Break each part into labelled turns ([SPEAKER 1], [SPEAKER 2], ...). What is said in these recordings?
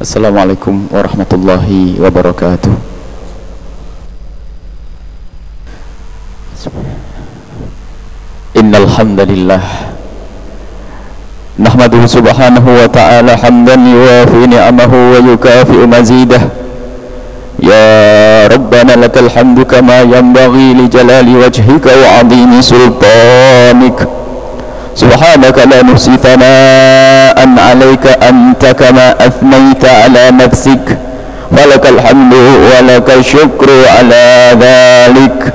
[SPEAKER 1] Assalamualaikum warahmatullahi wabarakatuh. Innal hamdalillah nahmaduhu subhanahu wa ta'ala hamdan yuwafi ni'amahu wa yukafi'u mazidah. Ya Rabbana lakal hamdu kama yanbaghi li jalali wajhika wa 'azimi sultanik سبحانك لا نحصي ثناء عليك أنت كما أثنيت على نفسك. فلك الحمد ولك الشكر على ذلك.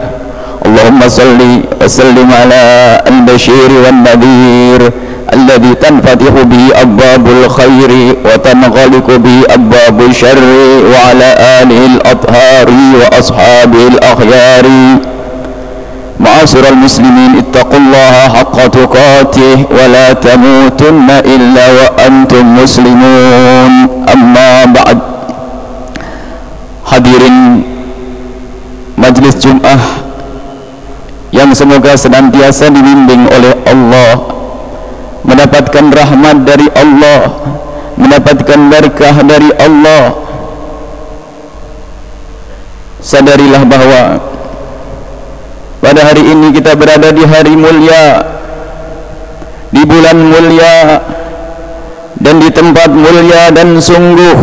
[SPEAKER 1] اللهم صل وسلم على البشير والنذير الذي تنفتح به أبواب الخير وتنغلق به أبواب الشر وعلى آله الأطهار وأصحابه الأخيار. معاشر المسلمين اتقوا الله حق تقاته ولا تموتن إلا وأنتم مسلمون أما بعد hadirin majlis Jum'ah yang semoga senantiasa dibimbing oleh Allah mendapatkan rahmat dari Allah mendapatkan berkah dari Allah sadarilah bahawa pada hari ini kita berada di hari mulia di bulan mulia dan di tempat mulia dan sungguh.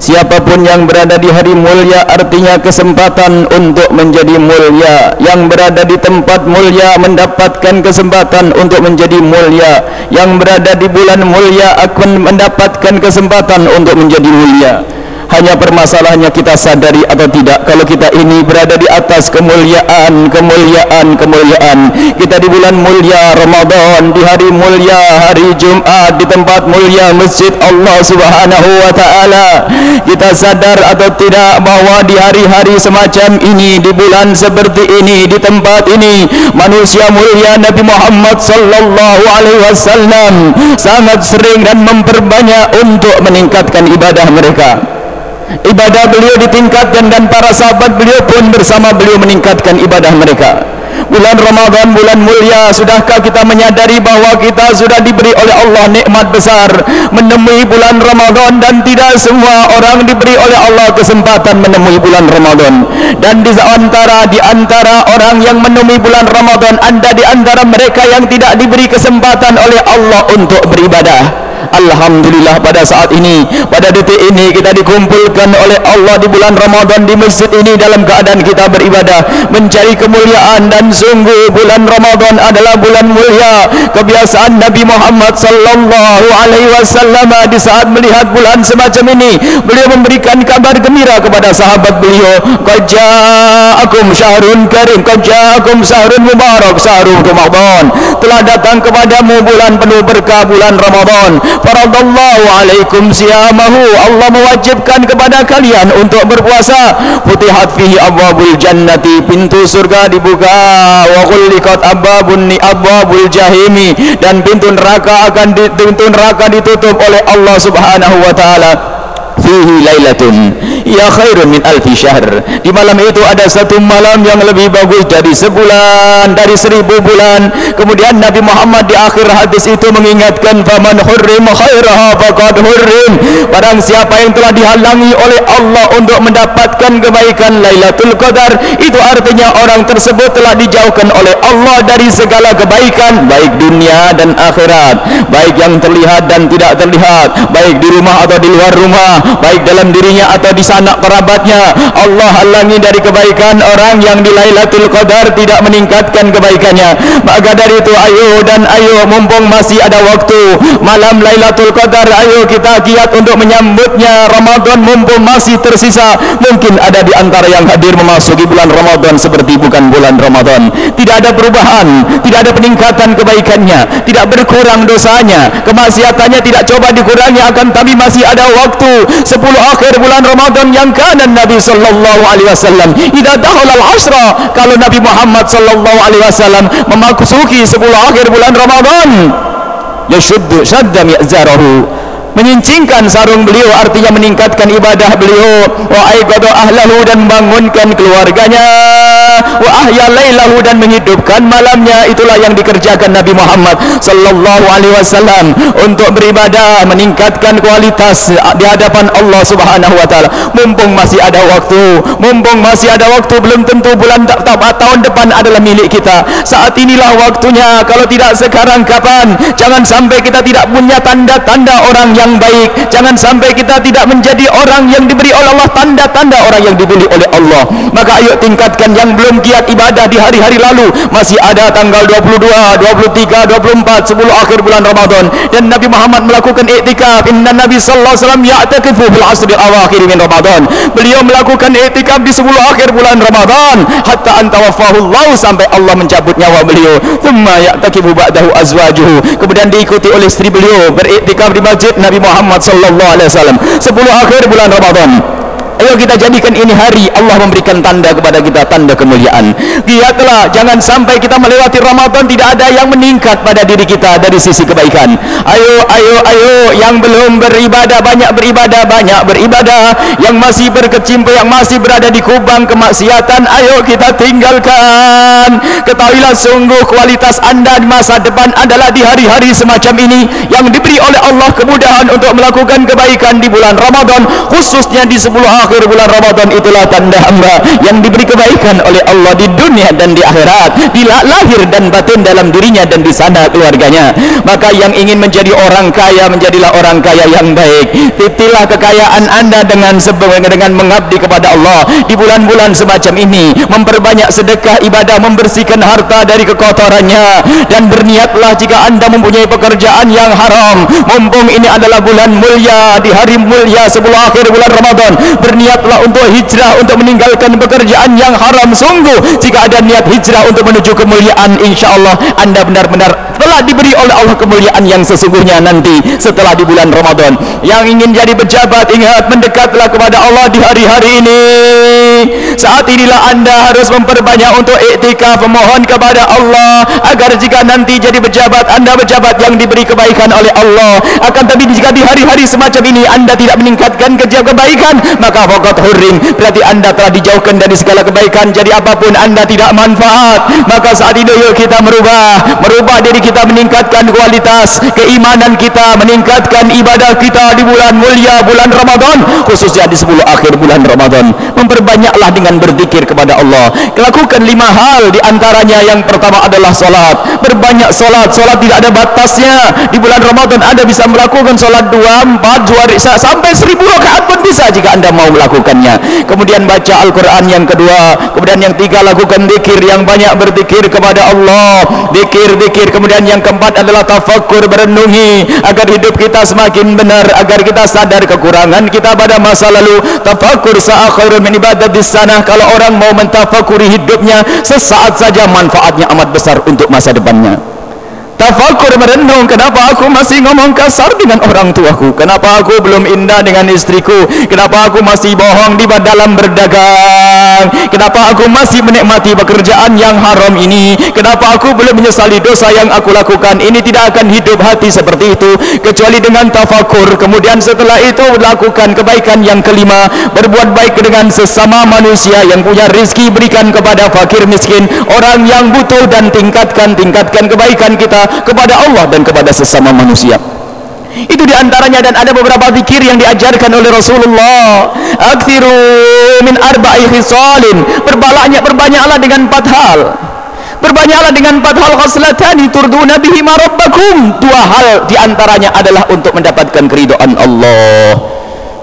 [SPEAKER 1] Siapapun yang berada di hari mulia artinya kesempatan untuk menjadi mulia. Yang berada di tempat mulia mendapatkan kesempatan untuk menjadi mulia. Yang berada di bulan mulia akan mendapatkan kesempatan untuk menjadi mulia hanya permasalahannya kita sadari atau tidak. Kalau kita ini berada di atas kemuliaan kemuliaan kemuliaan. Kita di bulan mulia Ramadan di hari mulia hari Jumat di tempat mulia masjid Allah Subhanahu wa taala. Kita sadar atau tidak bahwa di hari-hari semacam ini di bulan seperti ini di tempat ini manusia mulia Nabi Muhammad sallallahu alaihi wasallam sangat sering dan memperbanyak untuk meningkatkan ibadah mereka ibadah beliau ditingkatkan dan para sahabat beliau pun bersama beliau meningkatkan ibadah mereka. Bulan Ramadan bulan mulia sudahkah kita menyadari bahawa kita sudah diberi oleh Allah nikmat besar? Menemui bulan Ramadan dan tidak semua orang diberi oleh Allah kesempatan menemui bulan Ramadan. Dan di antara di antara orang yang menemui bulan Ramadan anda di antara mereka yang tidak diberi kesempatan oleh Allah untuk beribadah Alhamdulillah pada saat ini pada detik ini kita dikumpulkan oleh Allah di bulan Ramadan di masjid ini dalam keadaan kita beribadah mencari kemuliaan dan sungguh bulan Ramadan adalah bulan mulia. Kebiasaan Nabi Muhammad sallallahu alaihi wasallam di saat melihat bulan semacam ini beliau memberikan kabar gembira kepada sahabat beliau qad ja'akum syahrun karim qad ja'akum syahrun mubarak syahrul ramadan. Telah datang kepadamu bulan penuh berkah bulan Ramadan faradallahu alaikum siyamahu. Allah mewajibkan kepada kalian untuk berpuasa. Futihat fihi abwabul jannati. Pintu surga dibuka. Wa ghulliqat abwabun ni abwabul jahimi. Dan pintu neraka akan pintu neraka ditutup oleh Allah Subhanahu wa taala fihi lailatun ya khairun min alfi syahr. Di malam itu ada satu malam yang lebih bagus dari sebulan dari seribu bulan. Kemudian Nabi Muhammad di akhir hadis itu mengingatkan faman hurrim khairaha faqad hurrim. Barang siapa yang telah dihalangi oleh Allah untuk mendapatkan kebaikan Lailatul Qadar itu artinya orang tersebut telah dijauhkan oleh Allah dari segala kebaikan baik dunia dan akhirat. Baik yang terlihat dan tidak terlihat baik di rumah atau di luar rumah baik dalam dirinya atau di sanak kerabatnya. Allah halangi dari kebaikan. Orang yang di Lailatul Qadar tidak meningkatkan kebaikannya. Maka dari itu ayo dan ayo mumpung masih ada waktu. Malam Lailatul Qadar ayo kita giat untuk menyambutnya. Ramadan mumpung masih tersisa. Mungkin ada di antara yang hadir memasuki bulan Ramadan seperti bukan bulan Ramadan. Tidak ada perubahan tidak ada peningkatan kebaikannya. Tidak berkurang dosanya. Kemaksiatannya tidak coba dikurangi akan tapi masih ada waktu sepuluh akhir bulan Ramadan yang kanan Nabi sallallahu alaihi wasallam. Idza dakhala al-ashra kalau Nabi Muhammad sallallahu alaihi wasallam memasuki sepuluh akhir bulan Ramadan yashuddu shadda mi'zarahu mengelincingkan sarung beliau artinya meningkatkan ibadah beliau. Wa aiqadha ahlahu dan bangunkan keluarganya. Wa ahya lailahu dan menghidupkan malamnya. Itulah yang dikerjakan Nabi Muhammad sallallahu alaihi wasallam untuk beribadah meningkatkan kualitas di hadapan Allah Subhanahu wa taala. Mumpung masih ada waktu mumpung masih ada waktu belum tentu bulan tahun depan adalah milik kita. Saat inilah waktunya. Kalau tidak sekarang kapan? Jangan sampai kita tidak punya tanda-tanda orang yang baik. Jangan sampai kita tidak menjadi orang yang diberi oleh Allah tanda-tanda orang yang diberi oleh Allah. Maka ayo tingkatkan yang belum giat ibadah di hari-hari lalu. Masih ada tanggal 22 23 24 10 akhir bulan Ramadan. Dan Nabi Muhammad melakukan iktikaf inna Nabi sallallahu alaihi wasallam ya'takifu fil asri al-akhir min Ramadan. Beliau melakukan iktikaf di 10 akhir bulan Ramadan. Hatta antawaffahu Allah sampai Allah mencabut nyawa beliau. Thumma ya'takifu ba'dahu azwajuhu. Kemudian diikuti oleh istri beliau. Beriktikaf di masjid Nabi Muhammad sallallahu alaihi wasallam. 10 akhir bulan Ramadan Ayo kita jadikan ini hari Allah memberikan tanda kepada kita tanda kemuliaan. Lihatlah jangan sampai kita melewati Ramadan tidak ada yang meningkat pada diri kita dari sisi kebaikan. Ayo ayo ayo yang belum beribadah banyak beribadah banyak beribadah yang masih berkecimpung yang masih berada di kubang kemaksiatan ayo kita tinggalkan. Ketahuilah sungguh kualitas anda di masa depan adalah di hari-hari semacam ini yang diberi oleh Allah kemudahan untuk melakukan kebaikan di bulan Ramadan khususnya di 10 akhir bulan Ramadan itulah tanda hamba yang diberi kebaikan oleh Allah di dunia dan di akhirat di lahir dan batin dalam dirinya dan di sana keluarganya. Maka yang ingin menjadi orang kaya menjadilah orang kaya yang baik. Titilah kekayaan anda dengan dengan mengabdi kepada Allah. Di bulan-bulan semacam ini memperbanyak sedekah ibadah membersihkan harta dari kekotorannya. Dan berniatlah jika anda mempunyai pekerjaan yang haram. Mumpung ini adalah bulan mulia di hari mulia sebelum akhir bulan Ramadan berniatlah untuk hijrah untuk meninggalkan pekerjaan yang haram. Sungguh jika ada niat hijrah untuk menuju kemuliaan insyaallah anda benar-benar telah diberi oleh Allah kemuliaan yang sesungguhnya nanti setelah di bulan Ramadan. Yang ingin jadi pejabat ingat mendekatlah kepada Allah di hari-hari ini. Saat inilah anda harus memperbanyak untuk iktikaf memohon kepada Allah agar jika nanti jadi pejabat anda pejabat yang diberi kebaikan oleh Allah. Akan tapi jika di hari-hari semacam ini anda tidak meningkatkan kerja kebaikan maka faqad hurrim berarti anda telah dijauhkan dari segala kebaikan. Jadi apapun anda tidak manfaat maka saat ini yuk kita merubah merubah diri kita meningkatkan kualitas keimanan kita meningkatkan ibadah kita di bulan mulia bulan Ramadan khususnya di 10 akhir bulan Ramadan. Memperbanyaklah dengan berzikir kepada Allah. Lakukan lima hal di antaranya. Yang pertama adalah solat berbanyak solat. Solat tidak ada batasnya. Di bulan Ramadan anda bisa melakukan solat dua, empat, dua, sampai seribu rakaat pun bisa jika anda mau melakukannya. Kemudian baca Al-Quran yang kedua. Kemudian yang tiga lakukan dikir yang banyak berzikir kepada Allah. Dikir-dikir kemudian yang keempat adalah tafakur berenungi agar hidup kita semakin benar agar kita sadar kekurangan kita pada masa lalu. Tafakur sa'akhirun min ibadat di sana kalau orang mau mentafakuri hidupnya sesaat saja manfaatnya amat besar untuk masa Madonna tafakur merenung kenapa aku masih ngomong kasar dengan orang tuaku? Kenapa aku belum indah dengan istriku? Kenapa aku masih bohong di dalam berdagang? Kenapa aku masih menikmati pekerjaan yang haram ini? Kenapa aku belum menyesali dosa yang aku lakukan? Ini tidak akan hidup hati seperti itu kecuali dengan tafakur. Kemudian setelah itu lakukan kebaikan yang kelima. Berbuat baik dengan sesama manusia yang punya rizki berikan kepada fakir miskin. Orang yang butuh dan tingkatkan tingkatkan kebaikan kita kepada Allah dan kepada sesama manusia. Itu diantaranya dan ada beberapa zikir yang diajarkan oleh Rasulullah. Akthiru min arba'i khisalin. Berbanyaknya berbanyaklah dengan empat hal. Berbanyaklah dengan empat hal khaslatani turduna bihi marabbakum dua hal diantaranya adalah untuk mendapatkan keridhaan Allah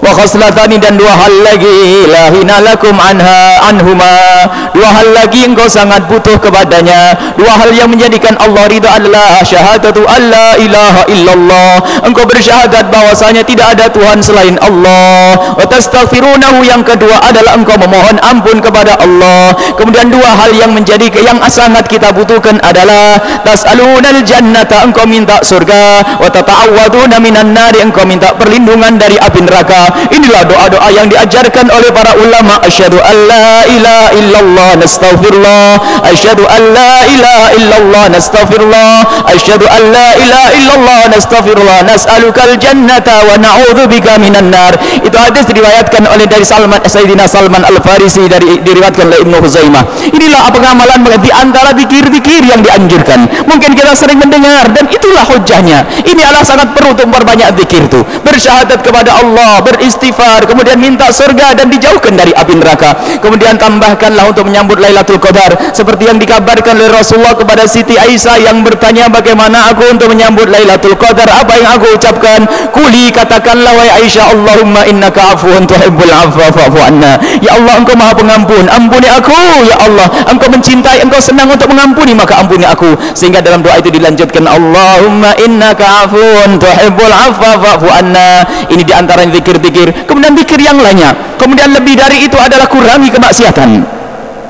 [SPEAKER 1] wa khaslatani dan dua hal lagi. La hinalakum anha anhuma. Dua hal lagi engkau sangat butuh kepadanya. Dua hal yang menjadikan Allah ridha adalah syahadatu alla ilaha illallah. Engkau bersyahadat bahwasanya tidak ada Tuhan selain Allah. Wa tastaghfirunahu yang kedua adalah engkau memohon ampun kepada Allah. Kemudian dua hal yang menjadi yang sangat kita butuhkan adalah tas'alunal jannata engkau minta surga. Wa tata'awwaduna minan nari engkau minta perlindungan dari api neraka inilah doa-doa yang diajarkan oleh para ulama. Asyhadu alla ilaha illallah nastaghfirullah. Asyhadu alla ilaha illallah nastaghfirullah. Asyhadu alla ilaha illallah nastaghfirullah. Nas'alukal jannata wa na'udzubika minan nar. Itu hadis diriwayatkan oleh dari Salman Sayyidina Salman Al-Farisi dari diriwayatkan oleh Ibnu Huzaimah inilah apa amalan di antara zikir-zikir yang dianjurkan. Mungkin kita sering mendengar dan itulah hujahnya. Ini adalah sangat perlu untuk memperbanyak zikir itu bersyahadat kepada Allah beristighfar kemudian minta surga dan dijauhkan dari api neraka. Kemudian tambahkanlah untuk menyambut Lailatul Qadar. Seperti yang dikabarkan oleh Rasulullah kepada Siti Aisyah yang bertanya bagaimana aku untuk menyambut Lailatul Qadar? Apa yang aku ucapkan? Kuli katakanlah wahai Aisyah Allahumma innaka afuwan tuhibbul afwa fa'fu anna. Ya Allah engkau maha pengampun ampuni aku. Ya Allah engkau mencintai engkau senang untuk mengampuni maka ampuni aku. Sehingga dalam doa itu dilanjutkan Allahumma innaka afuwan tuhibbul afwa fa'fu anna. Ini diantara zikir-zikir kemudian zikir yang lainnya. Kemudian lebih dari itu adalah kurangi kemaksiatan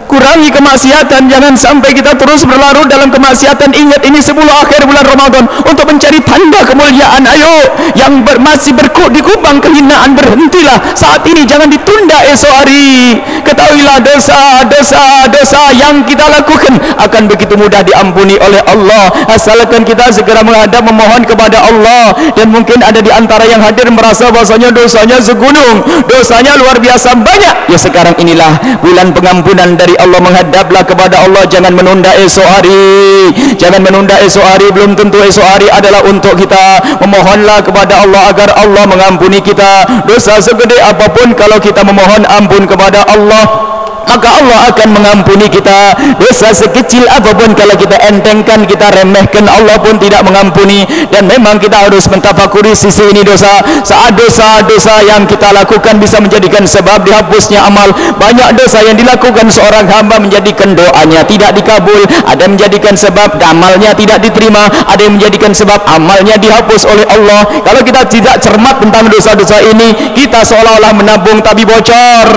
[SPEAKER 1] kurangi kemaksiatan jangan sampai kita terus berlarut dalam kemaksiatan. Ingat ini sebelum akhir bulan Ramadan. Untuk mencari tanda kemuliaan ayo. Yang ber, masih berkut di kubang kehinaan berhentilah. Saat ini jangan ditunda esok hari. Ketahuilah dosa dosa dosa yang kita lakukan akan begitu mudah diampuni oleh Allah. Asalkan kita segera menghadap memohon kepada Allah. Dan mungkin ada di antara yang hadir merasa bahasanya dosanya segunung. Dosanya luar biasa banyak. Ya sekarang inilah bulan pengampunan dari Allah menghadaplah kepada Allah jangan menunda esok hari. Jangan menunda esok hari belum tentu esok hari adalah untuk kita. Memohonlah kepada Allah agar Allah mengampuni kita. Dosa segede apapun kalau kita memohon ampun kepada Allah maka Allah akan mengampuni kita. Dosa sekecil apapun kalau kita entengkan kita remehkan Allah pun tidak mengampuni. Dan memang kita harus mentafakuri sisi ini dosa. Saat dosa-dosa yang kita lakukan bisa menjadikan sebab dihapusnya amal. Banyak dosa yang dilakukan seorang hamba menjadikan doanya tidak dikabul. Ada menjadikan sebab amalnya tidak diterima. Ada yang menjadikan sebab amalnya dihapus oleh Allah. Kalau kita tidak cermat tentang dosa-dosa ini kita seolah-olah menabung tapi bocor.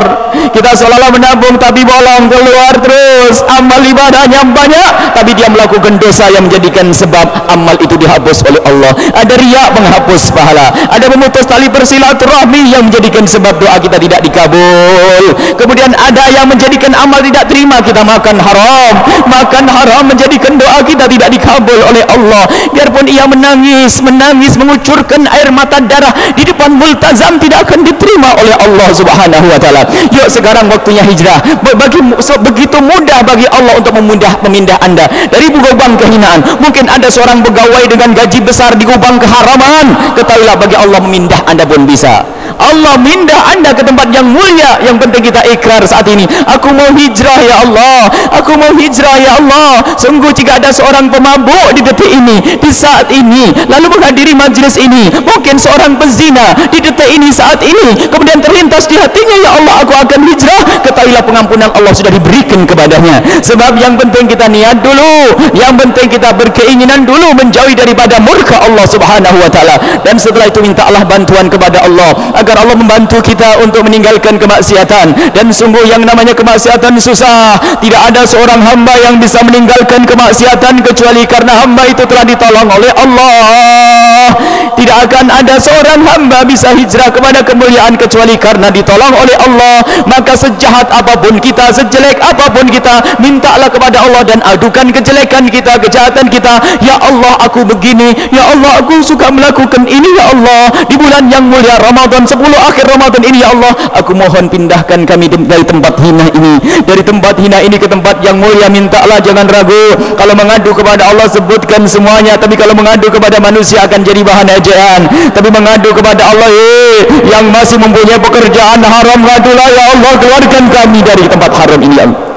[SPEAKER 1] Kita seolah-olah menabung tapi bolong keluar terus. Amal ibadahnya banyak tapi dia melakukan dosa yang menjadikan sebab amal itu dihapus oleh Allah. Ada riak menghapus pahala. Ada memutus tali persilaturahmi yang menjadikan sebab doa kita tidak dikabul. Kemudian ada yang menjadikan amal tidak terima kita makan haram. Makan haram menjadikan doa kita tidak dikabul oleh Allah. Biarpun ia menangis menangis mengucurkan air mata darah di depan multazam tidak akan diterima oleh Allah subhanahu wa ta'ala. Yuk sekarang waktunya hijrah bagi begitu mudah bagi Allah untuk memudah memindah anda. Dari gubang kehinaan. Mungkin ada seorang pegawai dengan gaji besar di gubang keharaman. Ketahuilah bagi Allah memindah anda pun bisa Allah mindah anda ke tempat yang mulia yang penting kita ikrar saat ini. Aku mau hijrah ya Allah. Aku mau hijrah ya Allah. Sungguh jika ada seorang pemabuk di detik ini di saat ini lalu menghadiri majlis ini mungkin seorang pezina di detik ini saat ini kemudian terlintas di hatinya ya Allah aku akan hijrah. Ketahuilah pengampunan Allah sudah diberikan kepadanya. Sebab yang penting kita niat dulu. Yang penting kita berkeinginan dulu menjauhi daripada murka Allah subhanahu wa ta'ala. Dan setelah itu minta Allah bantuan kepada Allah agar Allah membantu kita untuk meninggalkan kemaksiatan. Dan sungguh yang namanya kemaksiatan susah. Tidak ada seorang hamba yang bisa meninggalkan kemaksiatan kecuali karena hamba itu telah ditolong oleh Allah. Tidak akan ada seorang hamba bisa hijrah kepada kemuliaan kecuali karena ditolong oleh Allah. Maka sejahat apapun kita sejelek apapun kita mintalah kepada Allah dan adukan kejelekan kita kejahatan kita. Ya Allah aku begini. Ya Allah aku suka melakukan ini ya Allah. Di bulan yang mulia Ramadan 10 akhir Ramadan ini ya Allah aku mohon pindahkan kami dari tempat hina ini. Dari tempat hina ini ke tempat yang mulia mintalah jangan ragu. Kalau mengadu kepada Allah sebutkan semuanya. Tapi kalau mengadu kepada manusia akan jadi bahan ejaan. Tapi mengadu kepada Allah eh, yang masih mempunyai pekerjaan haram ngadulah ya Allah keluarkan kami dari tempat haram ini ya Allah.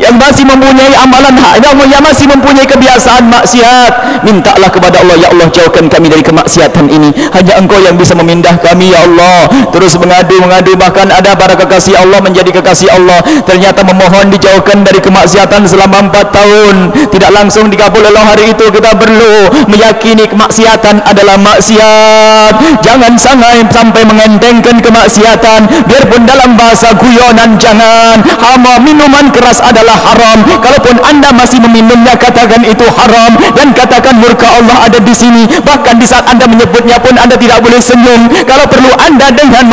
[SPEAKER 1] Yang masih mempunyai amalan hak yang masih mempunyai kebiasaan maksiat mintalah kepada Allah ya Allah jauhkan kami dari kemaksiatan ini. Hanya engkau yang bisa memindah kami ya Allah. Terus mengadu mengadu. Bahkan ada para kekasih Allah menjadi kekasih Allah. Ternyata memohon dijauhkan dari kemaksiatan selama empat tahun. Tidak langsung dikabul oleh hari itu. Kita perlu meyakini kemaksiatan adalah maksiat. Jangan sampai sampai mengentengkan kemaksiatan. Biarpun dalam bahasa guyonan jangan. Hama minuman keras adalah haram. Kalaupun anda masih meminumnya katakan itu haram. Dan katakan murka Allah ada di sini. Bahkan di saat anda menyebutnya pun anda tidak boleh senyum. Kalau perlu anda dengan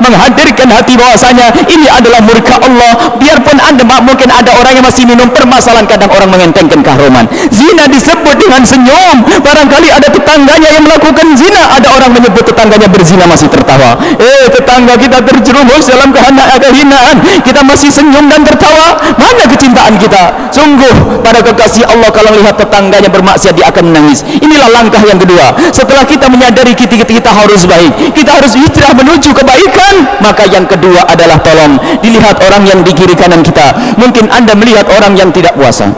[SPEAKER 1] menghadirkan hati bahwasanya ini adalah murka Allah biarpun anda mungkin ada orang yang masih minum permasalahan kadang orang mengentengkan keharuman zina disebut dengan senyum. Barangkali ada tetangganya yang melakukan zina. Ada orang menyebut tetangganya berzina masih tertawa. Eh tetangga kita terjerumus dalam kehinaan. Kita masih senyum dan tertawa. Mana kecintaan kita? Sungguh pada kekasih Allah kalau lihat tetangganya bermaksiat dia akan menangis. Inilah langkah yang kedua. Setelah kita menyadari kita, kita, harus baik kita harus hijrah menuju kebaikan maka yang kedua adalah tolong. Dilihat orang yang di kiri kanan kita. Mungkin anda melihat orang yang tidak puasa.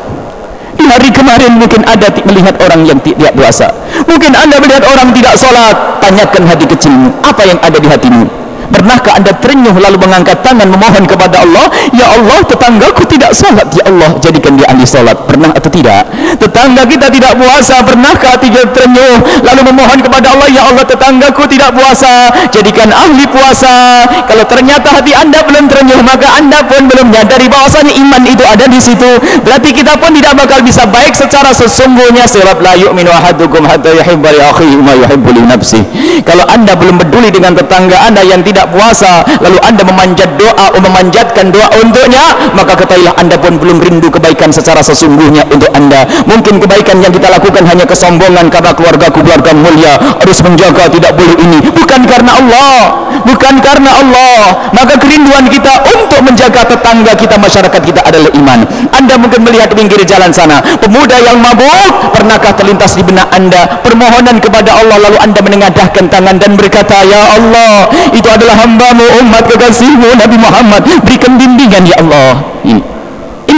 [SPEAKER 1] Di hari kemarin mungkin ada melihat orang yang tidak puasa. Mungkin anda melihat orang tidak sholat tanyakan hati kecilmu apa yang ada di hatimu Pernahkah anda terenyuh lalu mengangkat tangan memohon kepada Allah? Ya Allah tetanggaku tidak salat. Ya Allah jadikan dia ahli salat. Pernah atau tidak? Tetangga kita tidak puasa Pernahkah tiga terenyuh lalu memohon kepada Allah? Ya Allah tetanggaku tidak puasa. Jadikan ahli puasa. Kalau ternyata hati anda belum terenyuh Maka anda pun belum menyadari bahwasanya iman itu ada di situ. Berarti kita pun tidak bakal bisa baik secara sesungguhnya. Sebab la yu'minu ahadukum hatta yuhibba li akhihi ma yuhibbu li nafsi Kalau anda belum peduli dengan tetangga anda yang tidak tidak puasa lalu anda memanjat doa memanjatkan doa untuknya maka ketahuilah anda pun belum rindu kebaikan secara sesungguhnya untuk anda. Mungkin kebaikan yang kita lakukan hanya kesombongan karena keluarga keluarga mulia. Harus menjaga tidak boleh ini. Bukan karena Allah bukan karena Allah. Maka kerinduan kita untuk menjaga tetangga kita masyarakat kita adalah iman. Anda mungkin melihat pinggir jalan sana pemuda yang mabuk pernahkah terlintas di benak anda permohonan kepada Allah lalu anda menengadahkan tangan dan berkata ya Allah itu adalah hambamu umat kekasihmu Nabi Muhammad. Berikan bimbingan ya Allah. Ini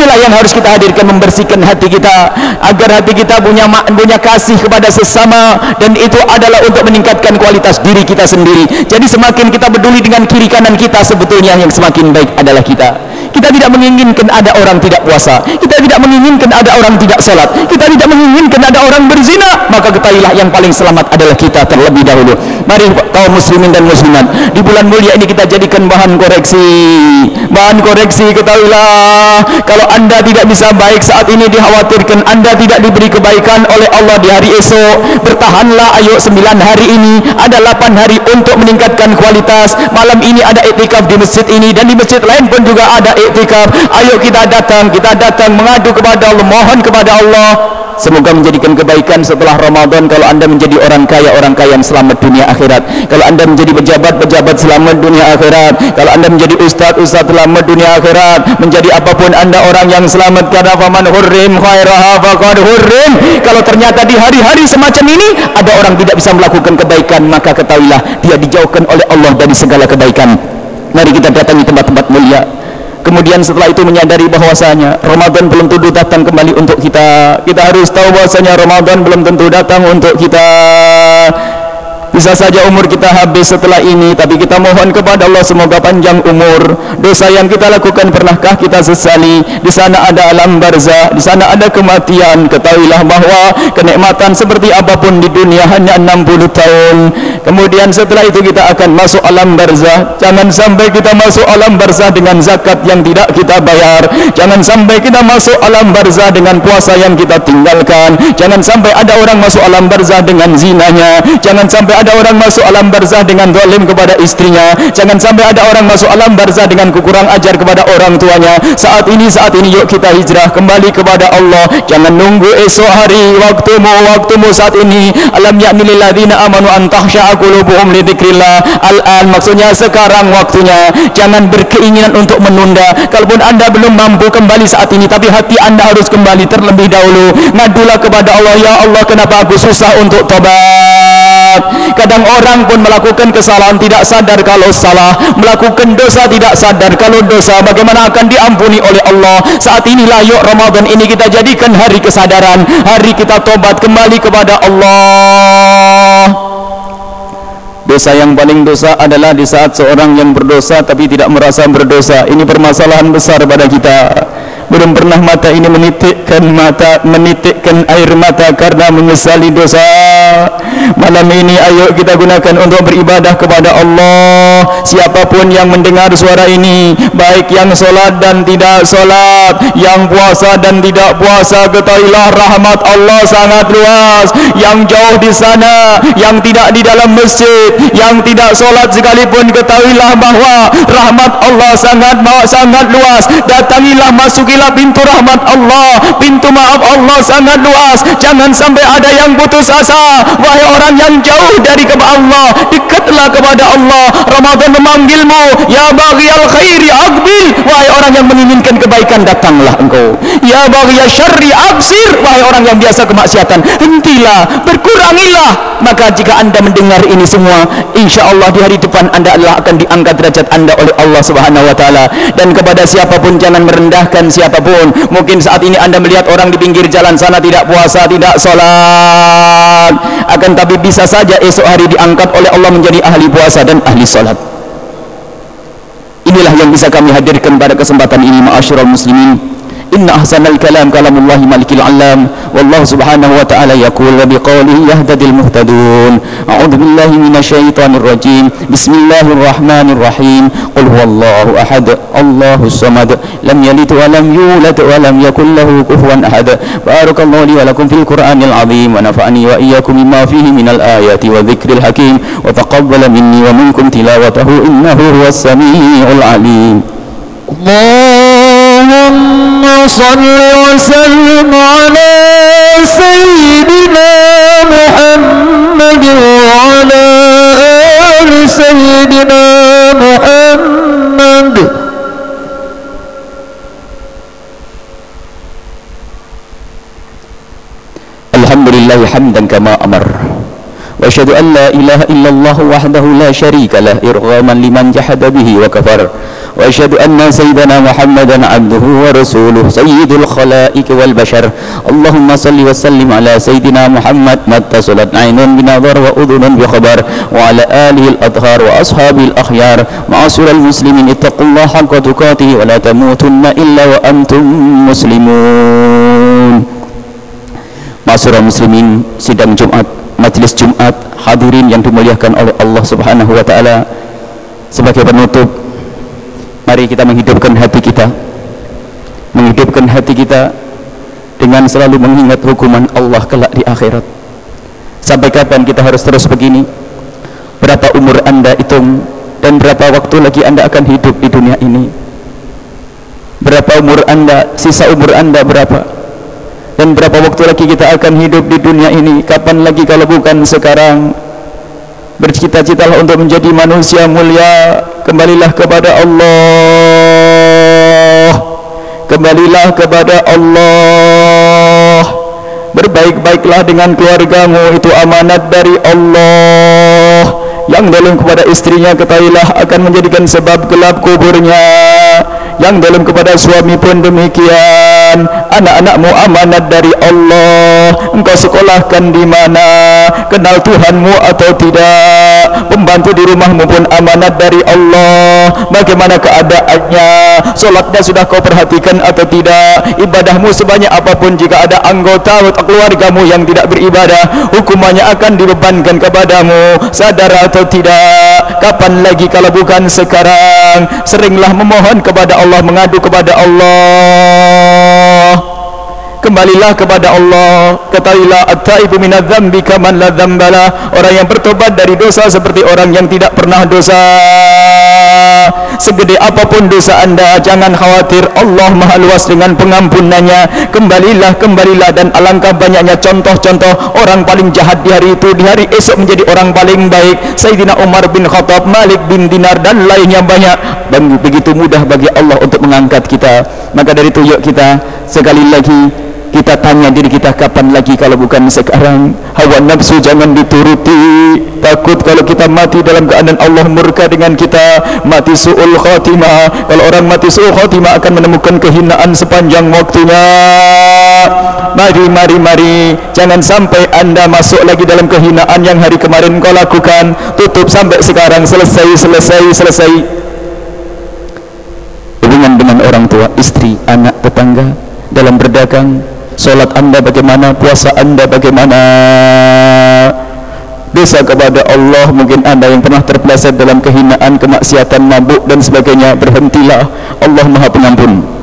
[SPEAKER 1] inilah yang harus kita hadirkan membersihkan hati kita agar hati kita punya punya kasih kepada sesama dan itu adalah untuk meningkatkan kualitas diri kita sendiri. Jadi semakin kita peduli dengan kiri kanan kita sebetulnya yang semakin baik adalah kita. Kita tidak menginginkan ada orang tidak puasa. Kita tidak menginginkan ada orang tidak salat kita tidak menginginkan ada orang berzina. Maka ketahuilah yang paling selamat adalah kita terlebih dahulu. Mari kaum muslimin dan muslimat di bulan mulia ini kita jadikan bahan koreksi. Bahan koreksi ketahuilah. Kalau anda tidak bisa baik saat ini dikhawatirkan anda tidak diberi kebaikan oleh Allah di hari esok. Bertahanlah ayo 9 hari ini ada 8 hari untuk meningkatkan kualitas. Malam ini ada etikaf di masjid ini dan di masjid lain pun juga ada iktikaf. Ayo kita datang kita datang mengadu kepada Allah mohon kepada Allah. Semoga menjadikan kebaikan setelah Ramadan kalau anda menjadi orang kaya orang kaya yang selamat dunia akhirat. Kalau anda menjadi pejabat pejabat selamat dunia akhirat. Kalau anda menjadi ustaz ustaz selamat dunia akhirat. Menjadi apapun anda orang yang selamat karena faman hurrim khairaha faqad hurrim. Kalau ternyata di hari-hari semacam ini ada orang tidak bisa melakukan kebaikan maka ketahuilah dia dijauhkan oleh Allah dari segala kebaikan. Mari kita datangi tempat-tempat mulia. Kemudian setelah itu menyadari bahwasanya Ramadan belum tentu datang kembali untuk kita. Kita harus tahu bahwasanya Ramadan belum tentu datang untuk kita bisa saja umur kita habis setelah ini tapi kita mohon kepada Allah semoga panjang umur. Dosa yang kita lakukan pernahkah kita sesali? Di sana ada alam barzah di sana ada kematian. Ketahuilah bahwa kenikmatan seperti apapun di dunia hanya 60 tahun. Kemudian setelah itu kita akan masuk alam barzah. Jangan sampai kita masuk alam barzah dengan zakat yang tidak kita bayar. Jangan sampai kita masuk alam barzah dengan puasa yang kita tinggalkan. Jangan sampai ada orang masuk alam barzah dengan zinanya. Jangan sampai ada orang masuk alam barzah dengan zalim kepada istrinya. Jangan sampai ada orang masuk alam barzah dengan kurang ajar kepada orang tuanya. Saat ini saat ini yuk kita hijrah kembali kepada Allah. Jangan nunggu esok hari waktumu waktumu saat ini. Alam yakni lilladzina amanu an tahsya'a qulubuhum li dzikrillah al-an maksudnya sekarang waktunya. Jangan berkeinginan untuk menunda. Kalaupun anda belum mampu kembali saat ini tapi hati anda harus kembali terlebih dahulu. Ngadulah kepada Allah ya Allah kenapa aku susah untuk tobat kadang orang pun melakukan kesalahan tidak sadar kalau salah. Melakukan dosa tidak sadar kalau dosa. Bagaimana akan diampuni oleh Allah? Saat inilah yuk Ramadan ini kita jadikan hari kesadaran. Hari kita tobat kembali kepada Allah. Dosa yang paling dosa adalah di saat seorang yang berdosa tapi tidak merasa berdosa. Ini permasalahan besar pada kita. Belum pernah mata ini menitikkan mata menitikkan air mata karena menyesali dosa Malam ini ayo kita gunakan untuk beribadah kepada Allah. Siapapun yang mendengar suara ini, baik yang solat dan tidak solat, yang puasa dan tidak puasa, ketahuilah rahmat Allah sangat luas. Yang jauh di sana, yang tidak di dalam masjid, yang tidak solat sekalipun, ketahuilah bahawa rahmat Allah sangat sangat luas. Datangilah, masukilah pintu rahmat Allah, pintu maaf Allah sangat luas. Jangan sampai ada yang putus asa. Wahai orang yang jauh dari kepada Allah dekatlah kepada Allah. Ramadan memanggilmu. Ya bagi al khairi aqbil wahai orang yang menginginkan kebaikan datanglah engkau. Ya bagi syarri absir. Wahai orang yang biasa kemaksiatan hentilah berkurangilah maka jika anda mendengar ini semua insyaallah di hari depan anda adalah akan diangkat derajat anda oleh Allah Subhanahu wa taala. Dan kepada siapapun jangan merendahkan siapapun. Mungkin saat ini anda melihat orang di pinggir jalan sana tidak puasa tidak salat akan tapi bisa saja esok hari diangkat oleh Allah menjadi ahli puasa dan ahli salat inilah yang bisa kami hadirkan pada kesempatan ini ma'asyiral muslimin إن أحسن الكلام كلام الله ملك العلام والله سبحانه وتعالى يقول وبقوله يهتدي المهتدون. أعوذ بالله من الشيطان الرجيم. بسم الله الرحمن الرحيم. قل هو الله أحد الله الصمد. لم يلد ولم يولد ولم يكن له كفوا أحد. بارك الله لي ولكم في القرآن العظيم ونفعني وإياكم مما فيه من الآيات والذكر الحكيم. وتقبل مني ومنكم تلاوته إنه هو السميع العليم.
[SPEAKER 2] اللهم صل وسلم على سيدنا محمد وعلى آل سيدنا محمد.
[SPEAKER 1] الحمد لله حمدا كما أمر. وأشهد أن لا إله إلا الله وحده لا شريك له إرغاما لمن جحد به وكفر. وأشهد أن سيدنا محمدا عبده ورسوله سيد الخلائق والبشر. اللهم صل وسلم على سيدنا محمد ما اتصلت عين بنظر وأذن بخبر وعلى آله الأطهار وأصحابه الأخيار. معصر المسلمين اتقوا الله حق تقاته ولا تموتن إلا وأنتم مسلمون. معصر المسلمين sidang Jumat majlis Jumat hadirin yang dimuliakan oleh Allah Subhanahu wa taala. Sebagai penutup mari kita menghidupkan hati kita. Menghidupkan hati kita dengan selalu mengingat hukuman Allah kelak di akhirat. Sampai kapan kita harus terus begini? Berapa umur anda hitung? Dan berapa waktu lagi anda akan hidup di dunia ini? Berapa umur anda? Sisa umur anda berapa dan berapa waktu lagi kita akan hidup di dunia ini? Kapan lagi kalau bukan sekarang? Bercita-citalah untuk menjadi manusia mulia. Kembalilah kepada Allah. Kembalilah kepada Allah. Berbaik-baiklah dengan keluargamu. Itu amanat dari Allah. Yang dalam kepada istrinya ketahuilah akan menjadikan sebab gelap kuburnya. Yang dalam kepada suami pun demikian anak-anakmu amanat dari Allah. Engkau sekolahkan di mana? Kenal Tuhanmu atau tidak? Pembantu di rumahmu pun amanat dari Allah. Bagaimana keadaannya? Solatnya sudah kau perhatikan atau tidak? Ibadahmu sebanyak apapun jika ada anggota atau keluargamu yang tidak beribadah hukumannya akan dibebankan kepadamu. Sadar atau tidak? Kapan lagi kalau bukan sekarang? Seringlah memohon kepada Allah mengadu kepada Allah kembalilah kepada Allah. Ketahuilah at-taibu minadz-dzambi kaman la dzambala orang yang bertobat dari dosa seperti orang yang tidak pernah dosa segede apapun dosa anda jangan khawatir. Allah maha luas dengan pengampunannya. Kembalilah kembalilah. Dan alangkah banyaknya contoh-contoh orang paling jahat di hari itu. Di hari esok menjadi orang paling baik. Sayyidina Umar bin Khattab Malik bin Dinar dan lainnya banyak. Begitu mudah bagi Allah untuk mengangkat kita. Maka dari itu yuk kita sekali lagi kita tanya diri kita kapan lagi kalau bukan sekarang. Hawa nafsu jangan dituruti. Takut kalau kita mati dalam keadaan Allah murka dengan kita. Mati su'ul khatimah. Kalau orang mati su'ul khatimah akan menemukan kehinaan sepanjang waktunya. Mari mari mari. Jangan sampai anda masuk lagi dalam kehinaan yang hari kemarin kau lakukan. Tutup sampai sekarang. Selesai selesai selesai. Hubungan dengan orang tua istri anak tetangga dalam berdagang Solat anda bagaimana, puasa anda bagaimana? Dosa kepada Allah mungkin anda yang pernah terpeleset dalam kehinaan kemaksiatan mabuk dan sebagainya berhentilah. Allah maha pengampun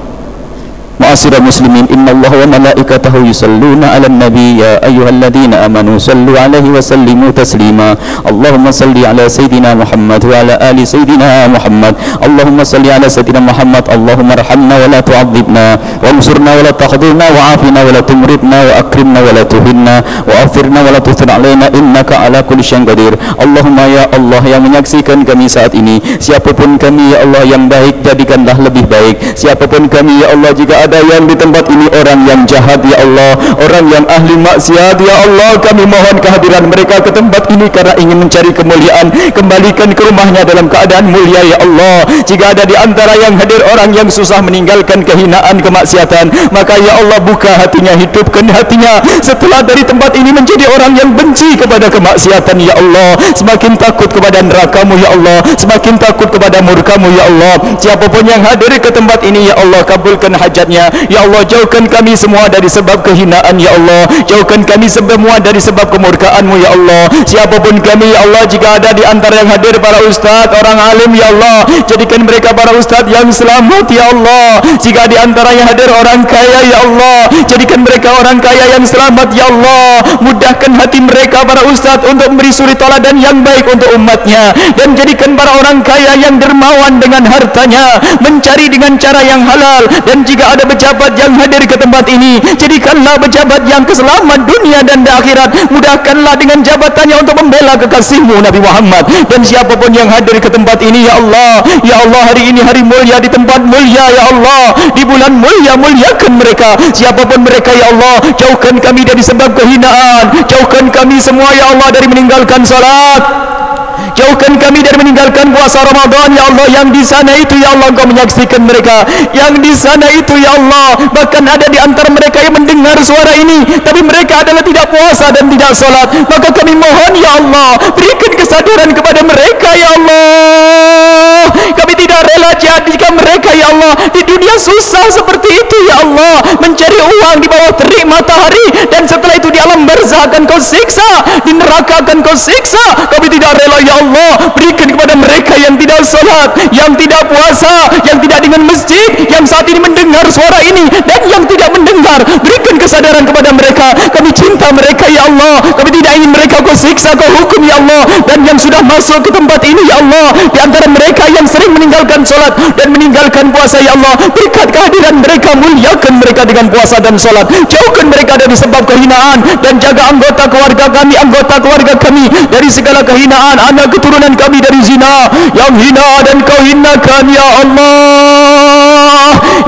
[SPEAKER 1] معاشر المسلمين إن الله وملائكته يصلون على النبي يا أيها الذين آمنوا صلوا عليه وسلموا تسليما. اللهم صل على سيدنا محمد وعلى آل سيدنا محمد. اللهم صل على سيدنا محمد. اللهم ارحمنا ولا تعذبنا وانصرنا ولا تخذلنا وعافنا ولا تمرضنا وأكرمنا ولا تهنا وأغفرنا ولا تثر علينا إنك على كل شيء قدير. اللهم يا الله yang menyaksikan kami saat ini siapapun kami ya Allah yang baik jadikanlah lebih baik. siapapun kami ya Allah jika ada yang di tempat ini orang yang jahat ya Allah. Orang yang ahli maksiat ya Allah. Kami mohon kehadiran mereka ke tempat ini karena ingin mencari kemuliaan. Kembalikan ke rumahnya dalam keadaan mulia ya Allah. Jika ada di antara yang hadir orang yang susah meninggalkan kehinaan kemaksiatan maka ya Allah buka hatinya hidupkan hatinya. Setelah dari tempat ini menjadi orang yang benci kepada kemaksiatan ya Allah. Semakin takut kepada nerakamu ya Allah. Semakin takut kepada murkamu ya Allah. Siapapun yang hadir ke tempat ini ya Allah kabulkan hajatnya karunia Ya Allah jauhkan kami semua dari sebab kehinaan Ya Allah. Jauhkan kami semua dari sebab kemurkaanmu Ya Allah. Siapapun kami Ya Allah jika ada di antara yang hadir para ustaz orang alim Ya Allah jadikan mereka para ustaz yang selamat Ya Allah. Jika di antara yang hadir orang kaya Ya Allah jadikan mereka orang kaya yang selamat Ya Allah. Mudahkan hati mereka para ustaz untuk memberi suri toladan yang baik untuk umatnya. Dan jadikan para orang kaya yang dermawan dengan hartanya mencari dengan cara yang halal. Dan jika ada pejabat yang hadir ke tempat ini. Jadikanlah pejabat yang keselamat dunia dan akhirat. Mudahkanlah dengan jabatannya untuk membela kekasihmu Nabi Muhammad. Dan siapapun yang hadir ke tempat ini ya Allah ya Allah hari ini hari mulia di tempat mulia ya Allah. Di bulan mulia muliakan mereka. Siapapun mereka ya Allah jauhkan kami dari sebab kehinaan. Jauhkan kami semua ya Allah dari meninggalkan salat jauhkan kami dari meninggalkan puasa Ramadan ya Allah. Yang di sana itu ya Allah engkau menyaksikan mereka. Yang di sana itu ya Allah bahkan ada di antara mereka yang mendengar suara ini tapi mereka adalah tidak puasa dan tidak solat maka kami mohon ya Allah berikan kesadaran kepada mereka ya Allah. Kami tidak rela jadikan mereka ya Allah. Di dunia susah seperti itu ya Allah. Mencari uang di bawah terik matahari. Dan setelah itu di alam barzah akan kau siksa. Di neraka akan kau siksa. Kami tidak rela ya Allah. Berikan kepada mereka yang tidak salat yang tidak puasa yang tidak dengan masjid yang saat ini mendengar suara ini dan yang tidak mendengar. Berikan kesadaran kepada mereka. Kami cinta mereka ya Allah. Kami tidak ingin mereka kau siksa kau hukum ya Allah. Dan yang sudah masuk ke tempat ini ya Allah. Di antara mereka yang sering meninggalkan salat dan meninggalkan puasa ya Allah. Berkat kehadiran mereka muliakan mereka dengan puasa dan salat jauhkan mereka dari sebab kehinaan dan jaga anggota keluarga kami anggota keluarga kami dari segala kehinaan anak keturunan kami dari zina. Yang hina dan kau hinakan ya Allah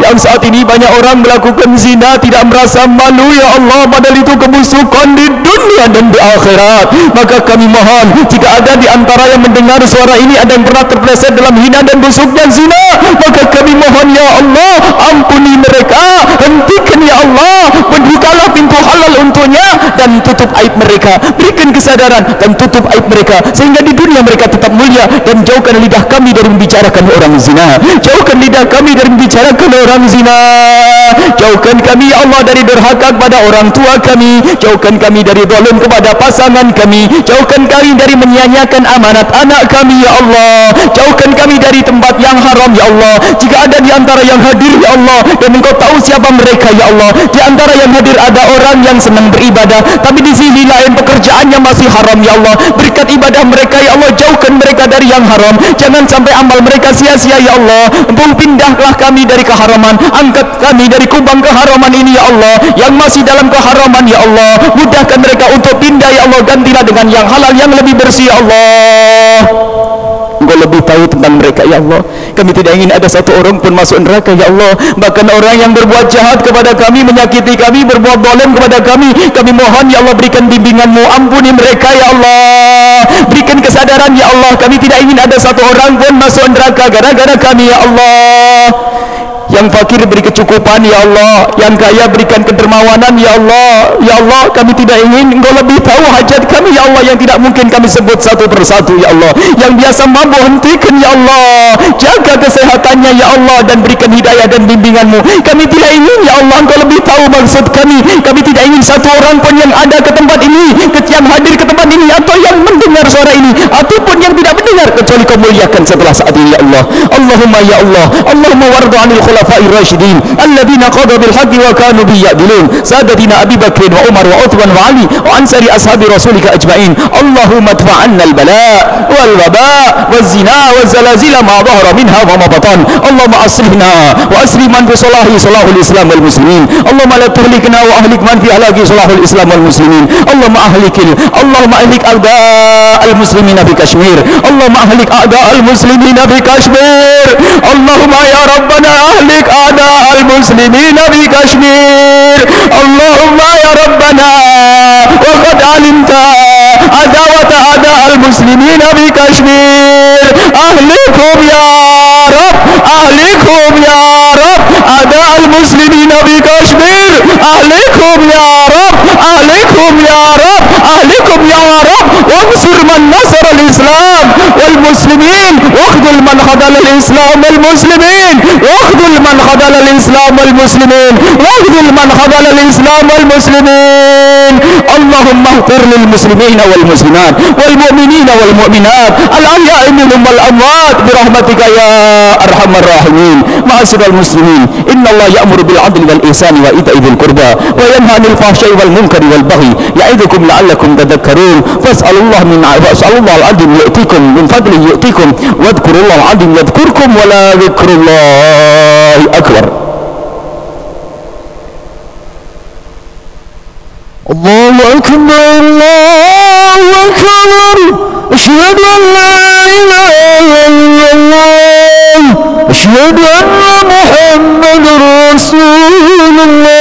[SPEAKER 1] yang saat ini banyak orang melakukan zina tidak merasa malu ya Allah padahal itu kebusukan di dunia dan di akhirat. Maka kami mohon jika ada di antara yang mendengar suara ini ada yang pernah terpleset dalam hina dan busuknya zina maka kami mohon ya Allah ampuni mereka hentikan ya Allah bukalah pintu halal untuknya dan tutup aib mereka. Berikan kesadaran dan tutup aib mereka sehingga di dunia mereka tetap mulia dan jauhkan lidah kami dari membicarakan orang zina. Jauhkan lidah kami dari membicarakan orang zina jauhkan kami ya Allah dari derhaka kepada orang tua kami. Jauhkan kami dari zalim kepada pasangan kami. Jauhkan kami dari menyanyiakan amanat anak kami ya Allah. Jauhkan kami dari tempat yang haram ya Allah. Jika ada di antara yang hadir ya Allah dan engkau tahu siapa mereka ya Allah. Di antara yang hadir ada orang yang senang beribadah tapi di sini lain pekerjaannya masih haram ya Allah. Berkat ibadah mereka ya Allah jauhkan mereka dari yang haram. Jangan sampai amal mereka sia-sia ya Allah. Pindahlah kami dari keharaman. Angkat kami dari kubang keharaman ini ya Allah. Yang masih dalam keharaman ya Allah. Mudahkan mereka untuk pindah ya Allah. Gantilah dengan yang halal yang lebih bersih ya Allah. Engkau lebih tahu tentang mereka ya Allah. Kami tidak ingin ada satu orang pun masuk neraka ya Allah. Bahkan orang yang berbuat jahat kepada kami menyakiti kami berbuat dolim kepada kami kami mohon ya Allah berikan bimbinganmu. Ampuni mereka ya Allah. Berikan kesadaran ya Allah. Kami tidak ingin ada satu orang pun masuk neraka gara-gara kami ya Allah yang fakir beri kecukupan ya Allah. Yang kaya berikan kedermawanan ya Allah. Ya Allah kami tidak ingin engkau lebih tahu hajat kami ya Allah yang tidak mungkin kami sebut satu persatu ya Allah. Yang biasa mampu hentikan ya Allah. Jaga kesehatannya ya Allah dan berikan hidayah dan bimbinganmu. Kami tidak ingin ya Allah engkau lebih tahu maksud kami. Kami tidak ingin satu orang pun yang ada ke tempat ini yang hadir ke tempat ini atau yang mendengar suara ini ataupun yang tidak mendengar kecuali kau muliakan setelah saat ini ya Allah. Allahumma ya Allah. Allahumma wardu anil khulafai الخلفاء الراشدين الذين قضوا بالحق وكانوا به يعدلون سادتنا أبي بكر وعمر وعثمان وعلي وأنصار أصحاب رسولك أجمعين. اللهم ادفع عنا البلاء والوباء والزنا والزلازل ما ظهر منها وما بطن. اللهم أصلحنا وأسلم من في صلاح صلاح الإسلام والمسلمين. اللهم لا تهلكنا وأهلك من في هلاك صلاح الإسلام والمسلمين. اللهم أهلك اللهم أهلك أعداء المسلمين في كشمير. اللهم أهلك أعداء المسلمين في كشمير. اللهم يا ربنا أهلك al muslimin fi kashmir Allahumma ahlik a'da al muslimin fi kashmir Allahumma ya rabbana ahlik a'da al muslimin fi kashmir Allahumma ya rabbana wa qad عليكم يا رب عليكم يا رب. وانصر من نصر الإسلام والمسلمين. واخذل من خذل الإسلام والمسلمين. واخذل من خذل الإسلام والمسلمين. واخذل من خذل الإسلام والمسلمين. اللهم اغفر للمسلمين والمسلمات والمؤمنين والمؤمنات الأحياء منهم والأموات برحمتك يا أرحم الراحمين. معاشر المسلمين إن الله يأمر بالعدل والإحسان وإيتاء ذي القربى وينهى عن الفحشاء والمنكر والبغي يعظكم لعلكم تذكرون. فاسألوا الله من فاسألوا الله العظيم يؤتيكم من فضله يؤتيكم. واذكروا الله العظيم يذكركم ولا ذكر الله أكبر.
[SPEAKER 2] الله أكبر الله أكبر. أشهد أن لا إله إلا الله. أشهد أن محمد رسول الله.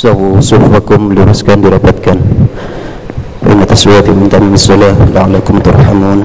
[SPEAKER 3] Sawu sufakum luruskan dirapatkan. Wa taswati min tamim salah la'alakum turhamun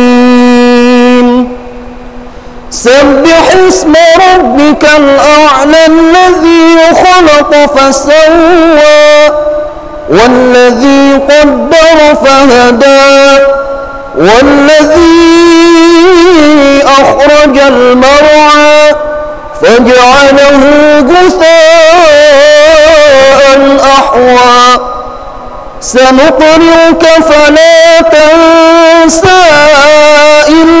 [SPEAKER 2] سبح اسم ربك الأعلى الذي خلق فسوى والذي قدر فهدى والذي أخرج المرعى فاجعله غثاء أحوى سنقرئك فلا تنسى إلا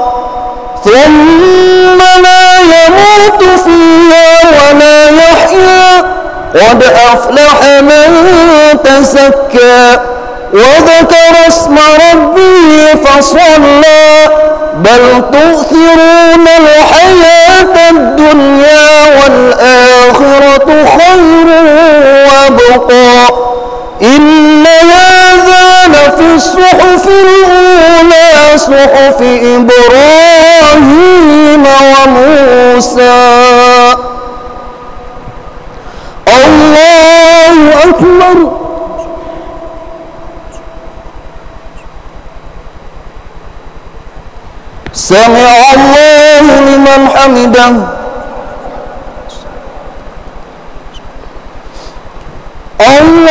[SPEAKER 2] ثم لا يموت فيها ولا يحيا قد أفلح من تزكى. وذكر اسم ربه فصلى بل تؤثرون الحياة الدنيا والآخرة خير وأبقى. إن هذا لفي الصحف الأولى صحف إبراهيم وموسى. الله أكبر. سمع الله لمن حمده. الله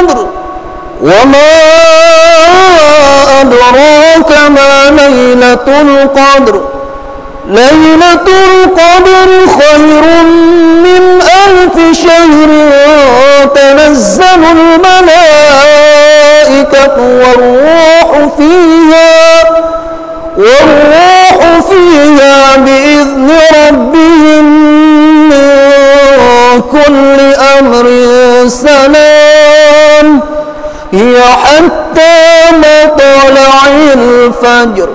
[SPEAKER 2] القدر وما أدراك ما ليلة القدر ليلة القدر خير من ألف شهر تنزل الملائكة والروح فيها والروح فيها بإذن ربهم كل أمر سلام. هي حتى مطلع الفجر.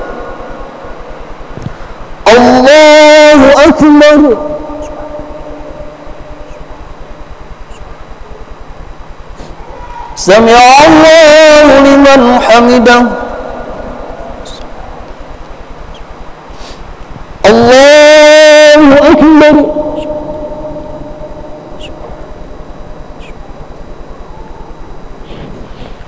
[SPEAKER 2] الله أكبر. سمع الله لمن حمده. الله أكبر.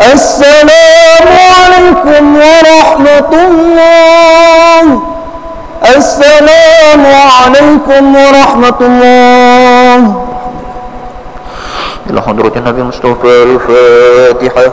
[SPEAKER 2] السلام عليكم ورحمة الله. السلام عليكم ورحمة الله.
[SPEAKER 1] إلى حضرة النبي المصطفى الفاتحة.